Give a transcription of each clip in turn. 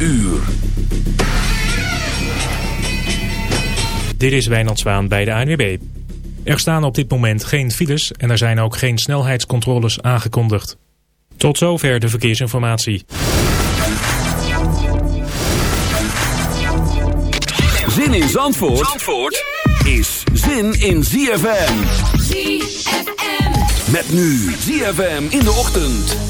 uur. Dit is Wijnand Zwaan bij de ANWB. Er staan op dit moment geen files en er zijn ook geen snelheidscontroles aangekondigd. Tot zover de verkeersinformatie. Zin in Zandvoort, Zandvoort is zin in ZFM. ZFM. Met nu ZFM in de ochtend.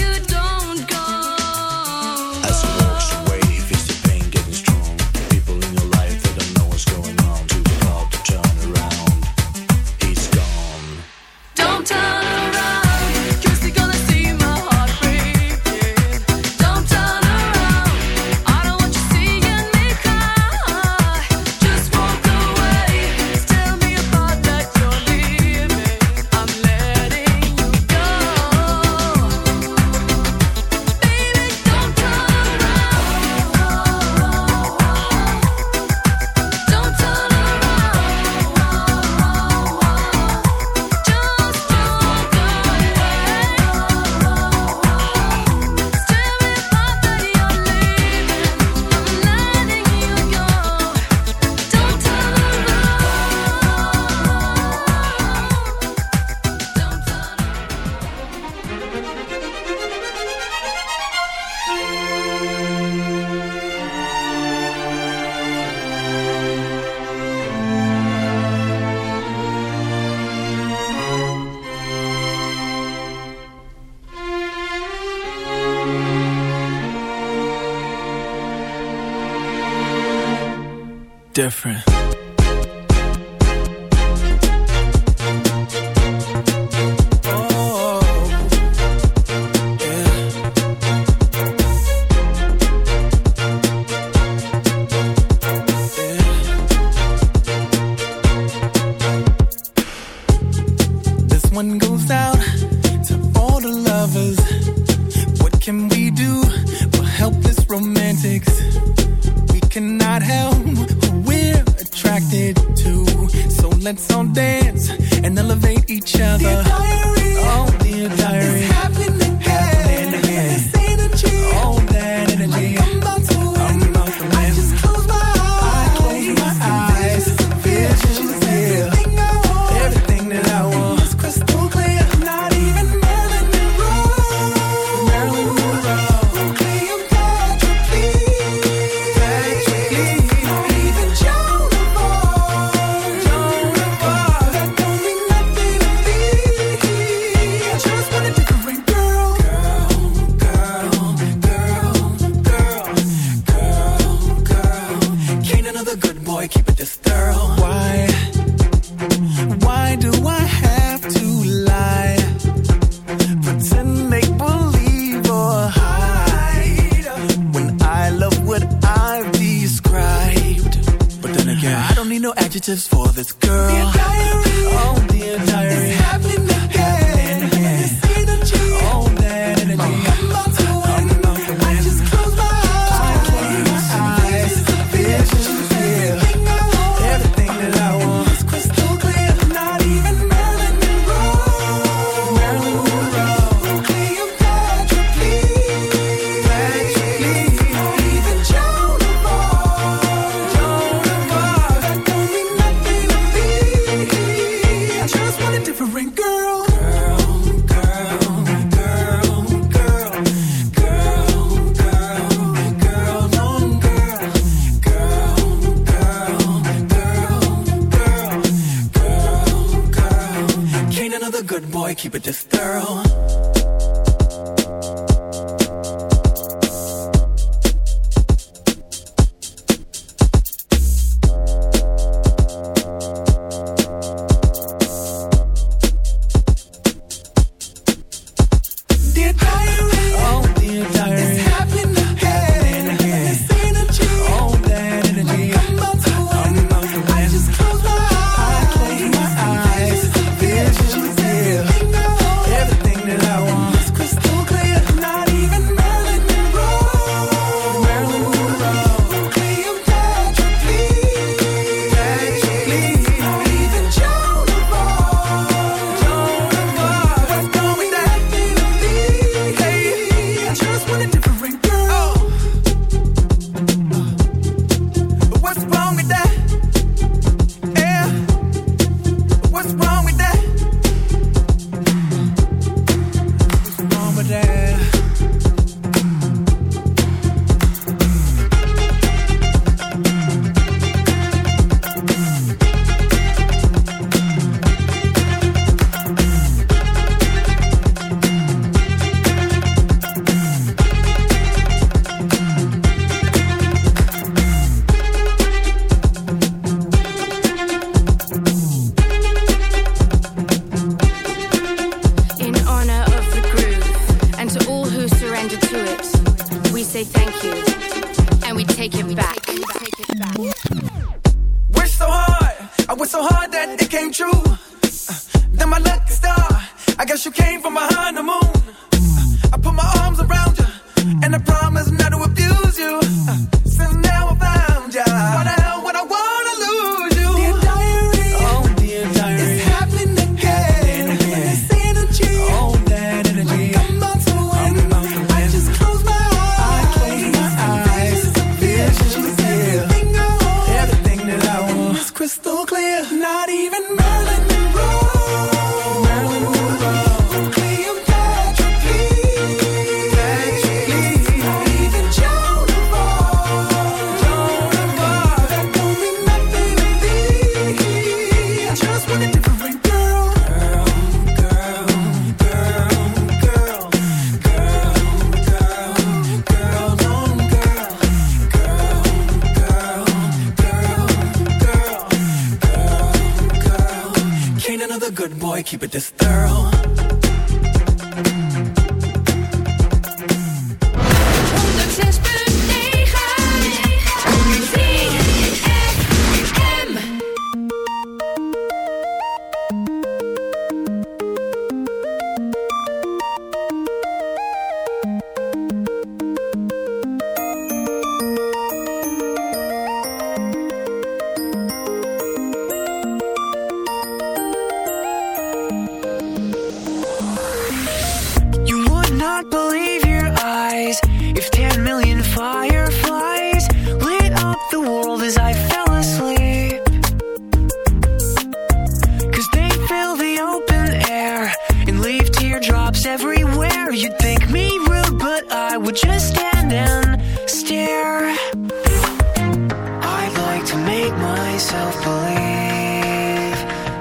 we're helpless romantics. We cannot help who we're attracted to. So let's all dance and elevate each other. Dear diary, oh, dear diary. boy, keep it just thorough.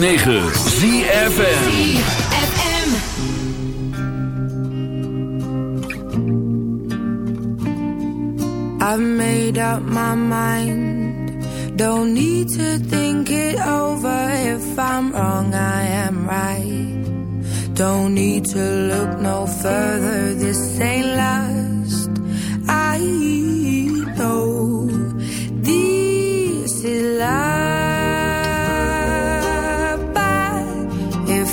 106.9 ZFN I've made up my mind. Don't need to think it over. If I'm wrong, I am right. Don't need to look no further. This ain't last I know This is life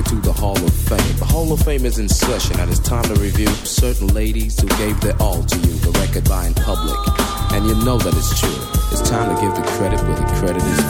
To the Hall of Fame. The Hall of Fame is in session and it's time to review certain ladies who gave their all to you, the record buying public. And you know that it's true. It's time to give the credit where the credit is due.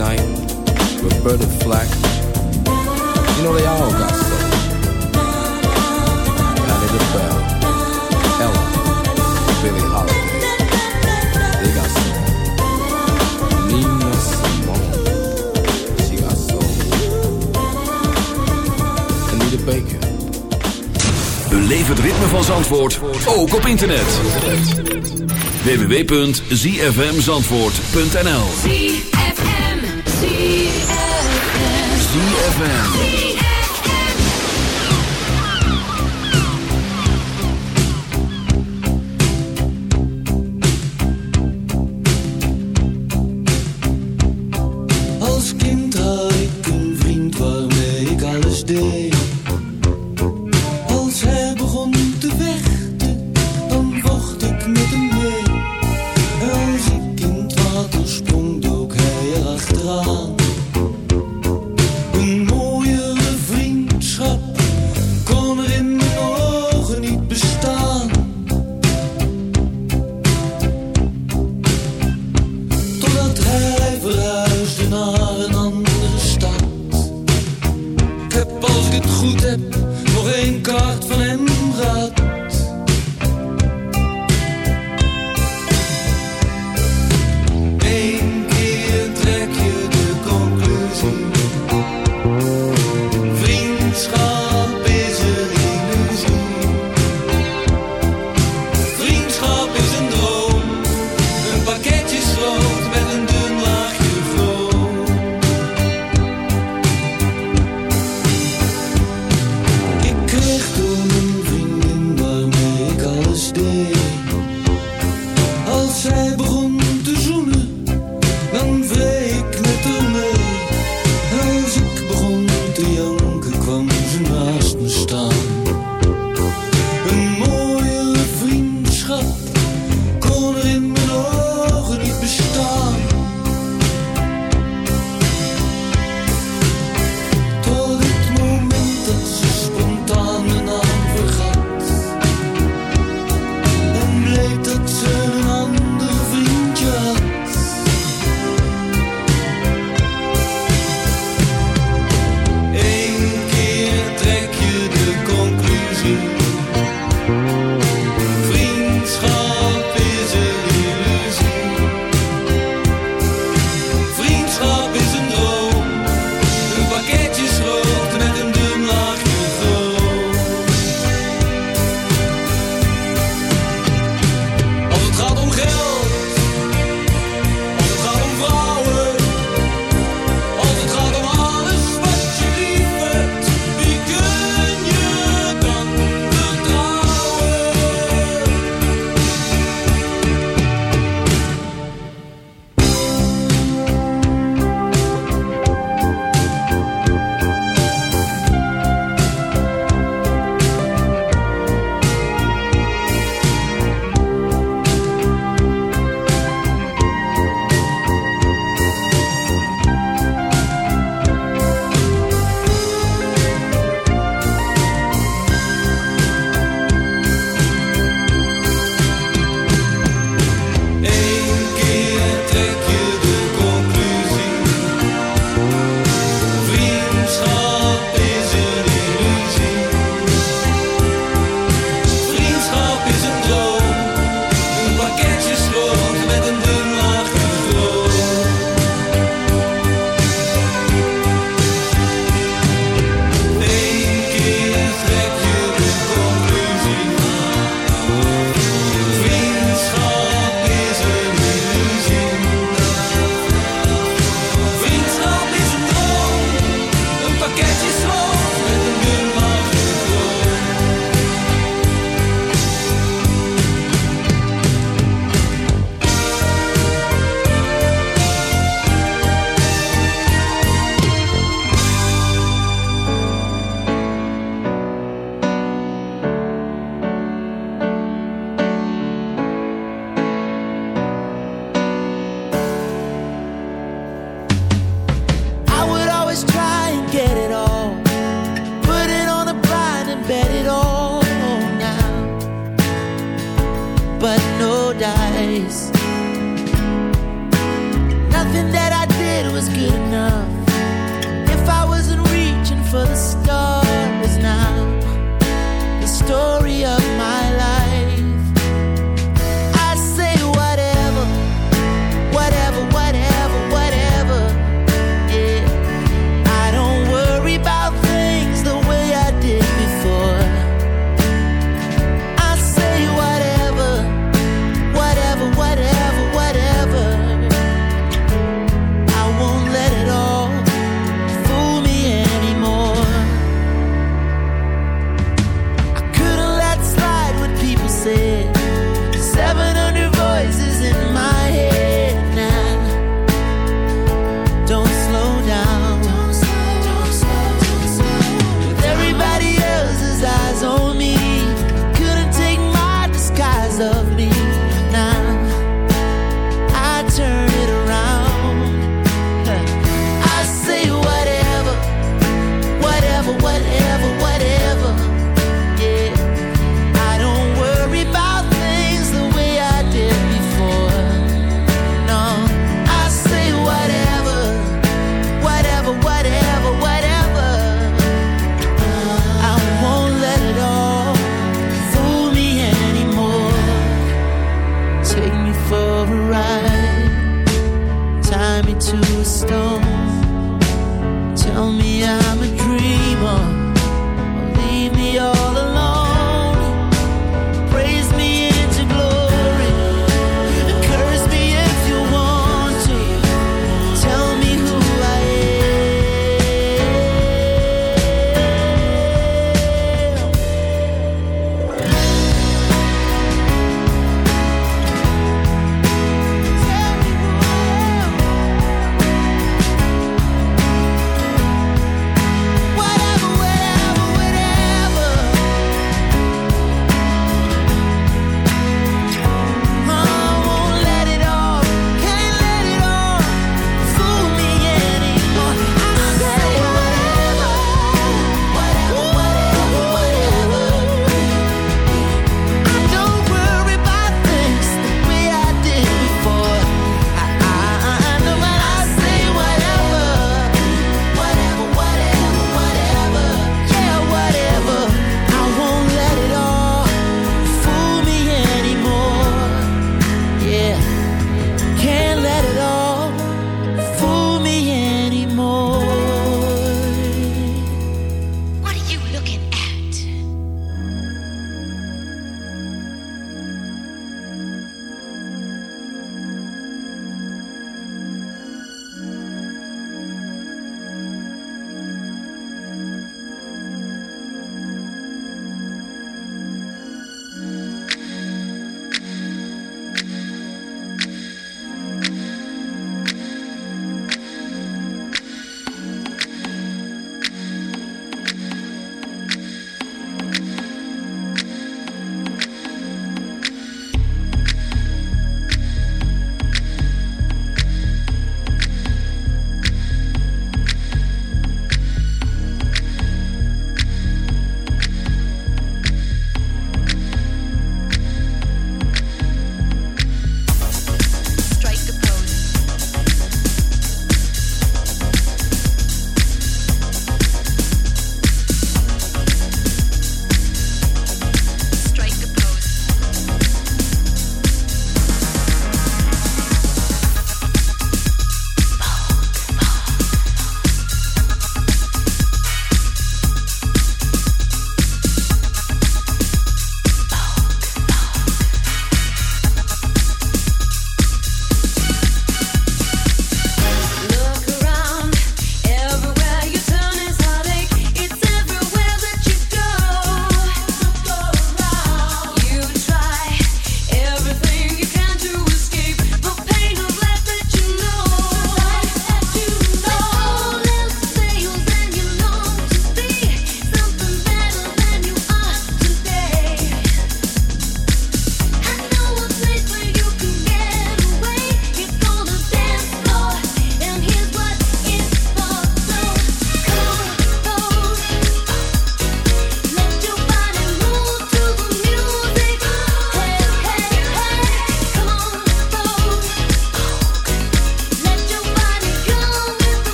Knight, Roberta Flack. You know they all got soul. Patti LaBelle, Ella, Billie Holiday. They got soul. Nina Simone. She got soul. Anita Baker. Beleef het ritme van Zandvoort ook op internet. www.zfmzandvoort.nl ZFM.